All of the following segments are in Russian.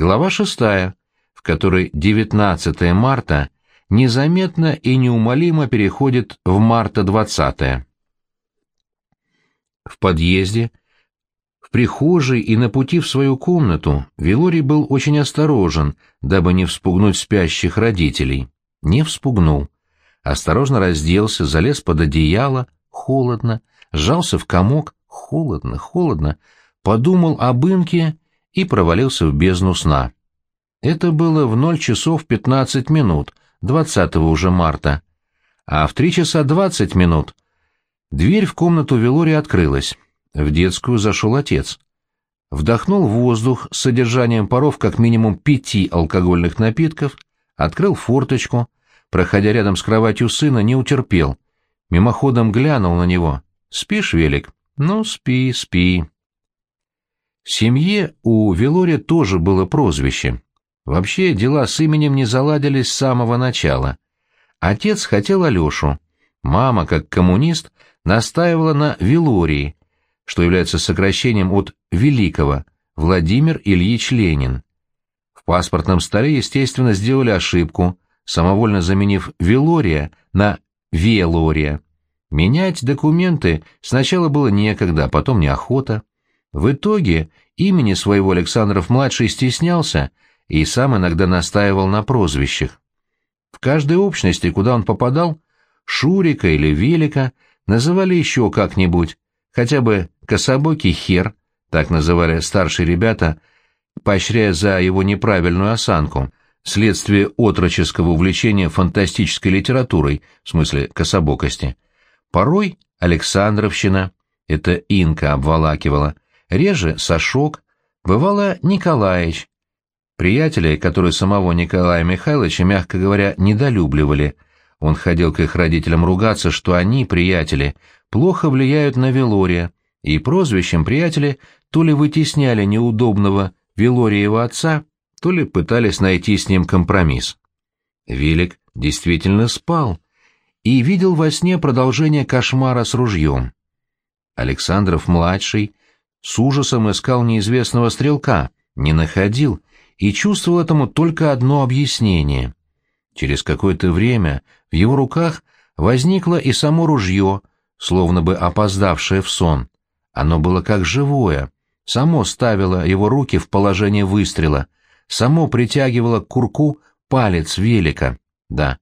Глава шестая, в которой 19 марта незаметно и неумолимо переходит в марта 20. В подъезде, в прихожей и на пути в свою комнату Вилорий был очень осторожен, дабы не вспугнуть спящих родителей. Не вспугнул. Осторожно разделся, залез под одеяло, холодно, сжался в комок, холодно, холодно, подумал об Инке и провалился в бездну сна. Это было в ноль часов пятнадцать минут, двадцатого уже марта. А в три часа двадцать минут дверь в комнату Велори открылась. В детскую зашел отец. Вдохнул воздух с содержанием паров как минимум пяти алкогольных напитков, открыл форточку, проходя рядом с кроватью сына, не утерпел. Мимоходом глянул на него. «Спишь, Велик?» «Ну, спи, спи». В семье у Велори тоже было прозвище. Вообще дела с именем не заладились с самого начала. Отец хотел Алешу. Мама, как коммунист, настаивала на Велории, что является сокращением от «Великого» Владимир Ильич Ленин. В паспортном столе, естественно, сделали ошибку, самовольно заменив «Велория» на «Велория». Менять документы сначала было некогда, потом неохота. В итоге имени своего Александров-младший стеснялся и сам иногда настаивал на прозвищах. В каждой общности, куда он попадал, Шурика или Велика называли еще как-нибудь, хотя бы «кособокий хер», так называли старшие ребята, поощряя за его неправильную осанку, следствие отроческого увлечения фантастической литературой, в смысле кособокости. Порой Александровщина, это Инка обволакивала, реже Сашок, бывало Николаевич. Приятели, которые самого Николая Михайловича, мягко говоря, недолюбливали. Он ходил к их родителям ругаться, что они, приятели, плохо влияют на Велория, и прозвищем приятели то ли вытесняли неудобного Велориева отца, то ли пытались найти с ним компромисс. Велик действительно спал и видел во сне продолжение кошмара с ружьем. Александров-младший с ужасом искал неизвестного стрелка, не находил и чувствовал этому только одно объяснение. Через какое-то время в его руках возникло и само ружье, словно бы опоздавшее в сон. Оно было как живое, само ставило его руки в положение выстрела, само притягивало к курку палец велика. Да,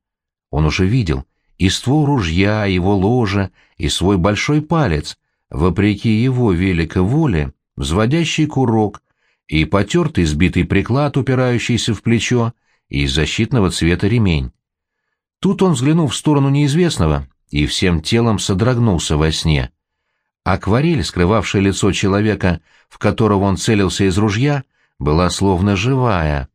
он уже видел и ствол ружья, его ложе, и свой большой палец, вопреки его великой воле, взводящий курок, и потертый сбитый приклад, упирающийся в плечо, и защитного цвета ремень. Тут он взглянул в сторону неизвестного и всем телом содрогнулся во сне. Акварель, скрывавшая лицо человека, в которого он целился из ружья, была словно живая.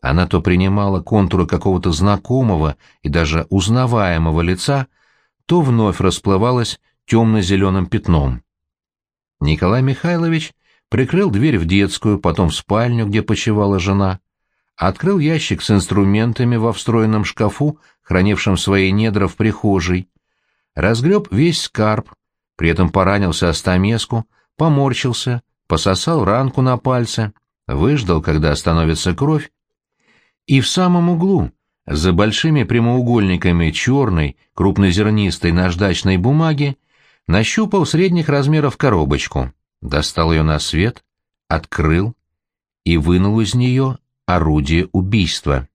Она то принимала контуры какого-то знакомого и даже узнаваемого лица, то вновь расплывалась темно-зеленым пятном. Николай Михайлович прикрыл дверь в детскую, потом в спальню, где почивала жена, открыл ящик с инструментами во встроенном шкафу, хранившем свои недра в прихожей, разгреб весь скарб, при этом поранился о стамеску, поморщился, пососал ранку на пальце, выждал, когда остановится кровь, и в самом углу, за большими прямоугольниками черной, крупнозернистой наждачной бумаги, нащупал средних размеров коробочку, достал ее на свет, открыл и вынул из нее орудие убийства.